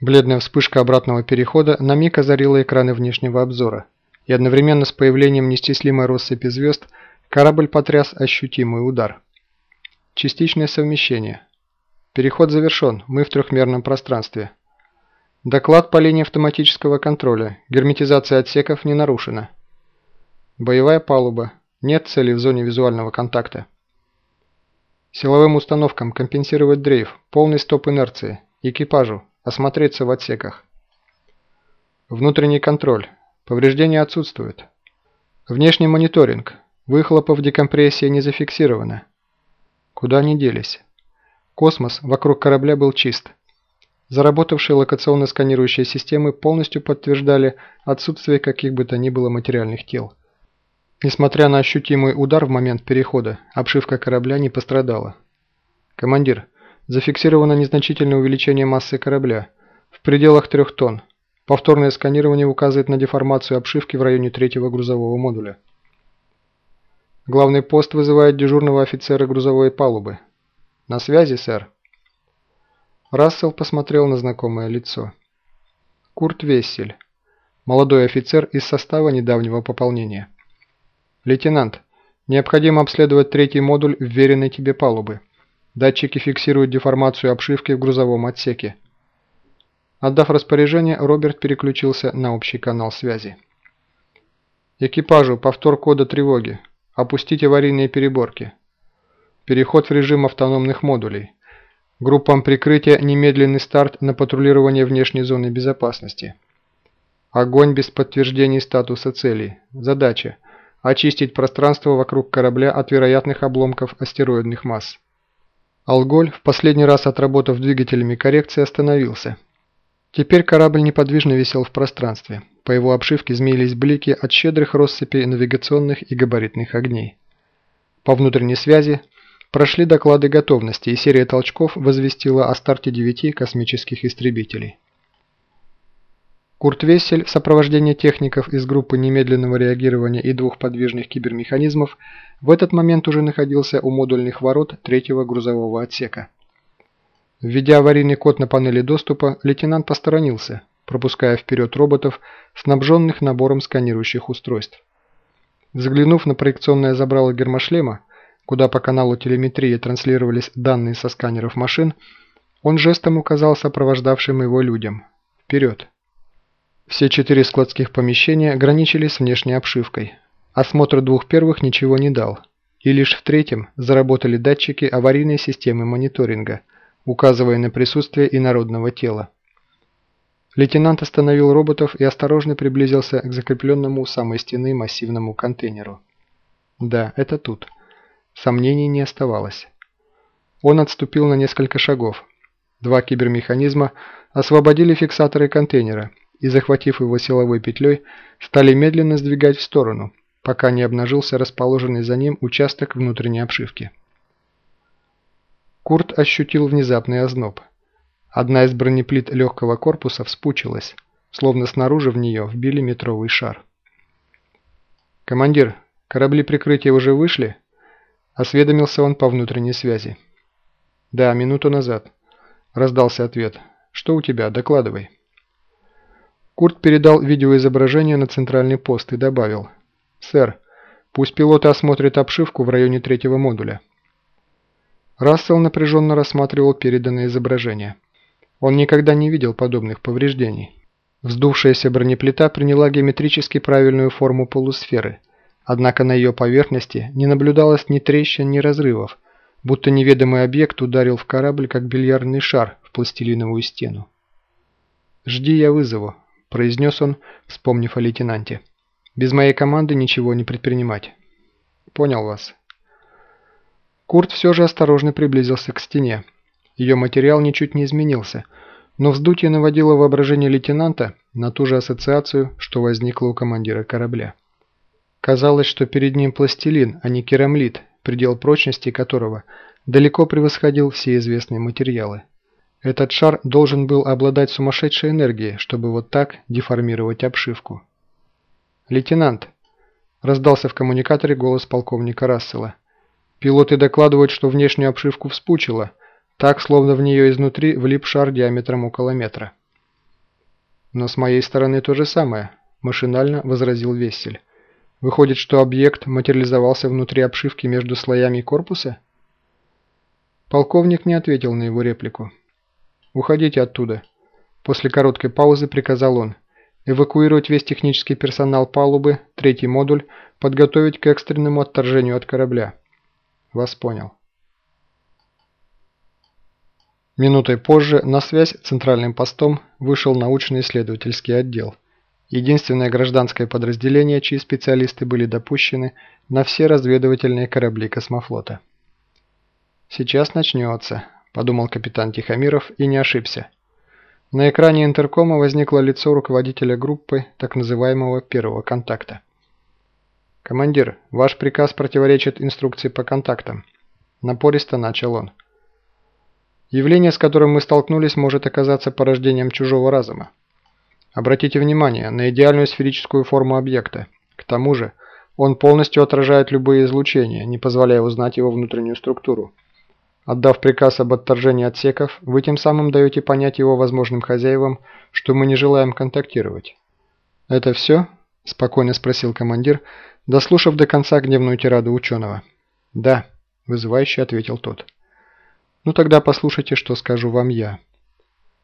Бледная вспышка обратного перехода на миг озарила экраны внешнего обзора, и одновременно с появлением нестеслимой россыпи звезд корабль потряс ощутимый удар. Частичное совмещение. Переход завершен, мы в трехмерном пространстве. Доклад по линии автоматического контроля. Герметизация отсеков не нарушена. Боевая палуба. Нет цели в зоне визуального контакта. Силовым установкам компенсировать дрейф, полный стоп инерции. Экипажу. Осмотреться в отсеках. Внутренний контроль. Повреждения отсутствуют. Внешний мониторинг. Выхлопов декомпрессия не зафиксировано. Куда они делись? Космос вокруг корабля был чист. Заработавшие локационно-сканирующие системы полностью подтверждали отсутствие каких бы то ни было материальных тел. Несмотря на ощутимый удар в момент перехода, обшивка корабля не пострадала. «Командир, зафиксировано незначительное увеличение массы корабля в пределах трех тонн. Повторное сканирование указывает на деформацию обшивки в районе третьего грузового модуля». Главный пост вызывает дежурного офицера грузовой палубы. «На связи, сэр». Рассел посмотрел на знакомое лицо. Курт Вессель, молодой офицер из состава недавнего пополнения. «Лейтенант, необходимо обследовать третий модуль вверенной тебе палубы. Датчики фиксируют деформацию обшивки в грузовом отсеке». Отдав распоряжение, Роберт переключился на общий канал связи. «Экипажу, повтор кода тревоги. Опустить аварийные переборки. Переход в режим автономных модулей. Группам прикрытия немедленный старт на патрулирование внешней зоны безопасности. Огонь без подтверждений статуса целей. Задача – очистить пространство вокруг корабля от вероятных обломков астероидных масс. Алголь, в последний раз отработав двигателями коррекции, остановился. Теперь корабль неподвижно висел в пространстве. По его обшивке змеились блики от щедрых россыпей навигационных и габаритных огней. По внутренней связи – Прошли доклады готовности, и серия толчков возвестила о старте девяти космических истребителей. Курт Вессель в сопровождении техников из группы немедленного реагирования и двух подвижных кибермеханизмов в этот момент уже находился у модульных ворот третьего грузового отсека. Введя аварийный код на панели доступа, лейтенант посторонился, пропуская вперед роботов, снабженных набором сканирующих устройств. Взглянув на проекционное забрало гермошлема, куда по каналу телеметрии транслировались данные со сканеров машин, он жестом указал сопровождавшим его людям «Вперед!». Все четыре складских помещения ограничились с внешней обшивкой. Осмотр двух первых ничего не дал. И лишь в третьем заработали датчики аварийной системы мониторинга, указывая на присутствие инородного тела. Лейтенант остановил роботов и осторожно приблизился к закрепленному у самой стены массивному контейнеру. Да, это тут. Сомнений не оставалось. Он отступил на несколько шагов. Два кибермеханизма освободили фиксаторы контейнера и, захватив его силовой петлей, стали медленно сдвигать в сторону, пока не обнажился расположенный за ним участок внутренней обшивки. Курт ощутил внезапный озноб. Одна из бронеплит легкого корпуса вспучилась, словно снаружи в нее вбили метровый шар. «Командир, корабли прикрытия уже вышли?» Осведомился он по внутренней связи. «Да, минуту назад», – раздался ответ. «Что у тебя? Докладывай». Курт передал видеоизображение на центральный пост и добавил. «Сэр, пусть пилоты осмотрят обшивку в районе третьего модуля». Рассел напряженно рассматривал переданное изображение. Он никогда не видел подобных повреждений. Вздувшаяся бронеплита приняла геометрически правильную форму полусферы – Однако на ее поверхности не наблюдалось ни трещин, ни разрывов, будто неведомый объект ударил в корабль, как бильярдный шар в пластилиновую стену. «Жди, я вызову», – произнес он, вспомнив о лейтенанте. «Без моей команды ничего не предпринимать». «Понял вас». Курт все же осторожно приблизился к стене. Ее материал ничуть не изменился, но вздутие наводило воображение лейтенанта на ту же ассоциацию, что возникла у командира корабля. Казалось, что перед ним пластилин, а не керамлит, предел прочности которого далеко превосходил все известные материалы. Этот шар должен был обладать сумасшедшей энергией, чтобы вот так деформировать обшивку. «Лейтенант!» – раздался в коммуникаторе голос полковника Рассела. «Пилоты докладывают, что внешнюю обшивку вспучило, так, словно в нее изнутри влип шар диаметром около метра. Но с моей стороны то же самое, машинально возразил Вессель. Выходит, что объект материализовался внутри обшивки между слоями корпуса? Полковник не ответил на его реплику. «Уходите оттуда», – после короткой паузы приказал он. «Эвакуировать весь технический персонал палубы, третий модуль, подготовить к экстренному отторжению от корабля». «Вас понял». Минутой позже на связь с центральным постом вышел научно-исследовательский отдел. Единственное гражданское подразделение, чьи специалисты были допущены на все разведывательные корабли космофлота. «Сейчас начнется», – подумал капитан Тихомиров и не ошибся. На экране интеркома возникло лицо руководителя группы так называемого первого контакта. «Командир, ваш приказ противоречит инструкции по контактам», – напористо начал он. «Явление, с которым мы столкнулись, может оказаться порождением чужого разума. Обратите внимание на идеальную сферическую форму объекта. К тому же, он полностью отражает любые излучения, не позволяя узнать его внутреннюю структуру. Отдав приказ об отторжении отсеков, вы тем самым даете понять его возможным хозяевам, что мы не желаем контактировать. «Это все?» – спокойно спросил командир, дослушав до конца гневную тираду ученого. «Да», – вызывающе ответил тот. «Ну тогда послушайте, что скажу вам я».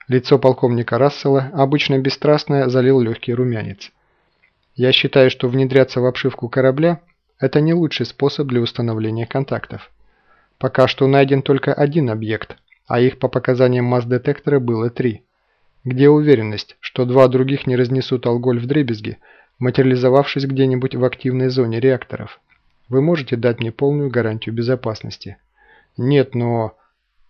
Лицо полковника Рассела, обычно бесстрастное, залил легкий румянец. «Я считаю, что внедряться в обшивку корабля – это не лучший способ для установления контактов. Пока что найден только один объект, а их по показаниям масс-детектора было три. Где уверенность, что два других не разнесут алголь в дребезги, материализовавшись где-нибудь в активной зоне реакторов? Вы можете дать мне полную гарантию безопасности? Нет, но...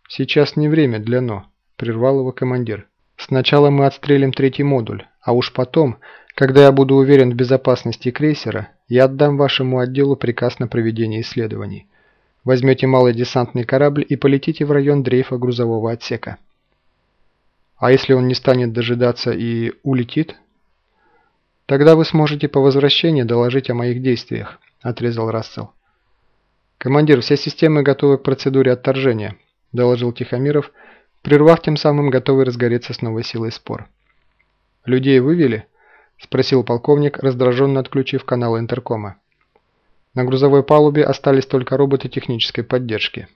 Сейчас не время для «но», прервал его командир. Сначала мы отстрелим третий модуль, а уж потом, когда я буду уверен в безопасности крейсера, я отдам вашему отделу приказ на проведение исследований. Возьмете малый десантный корабль и полетите в район дрейфа грузового отсека. А если он не станет дожидаться и улетит? Тогда вы сможете по возвращении доложить о моих действиях, отрезал Рассел. Командир, все системы готовы к процедуре отторжения, доложил Тихомиров, прервав тем самым готовый разгореться с новой силой спор. «Людей вывели?» – спросил полковник, раздраженно отключив канал интеркома. На грузовой палубе остались только роботы технической поддержки.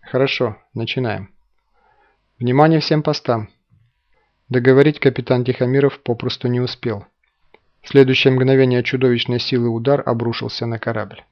Хорошо, начинаем. Внимание всем постам. Договорить капитан Тихомиров попросту не успел. В следующее мгновение чудовищной силы удар обрушился на корабль.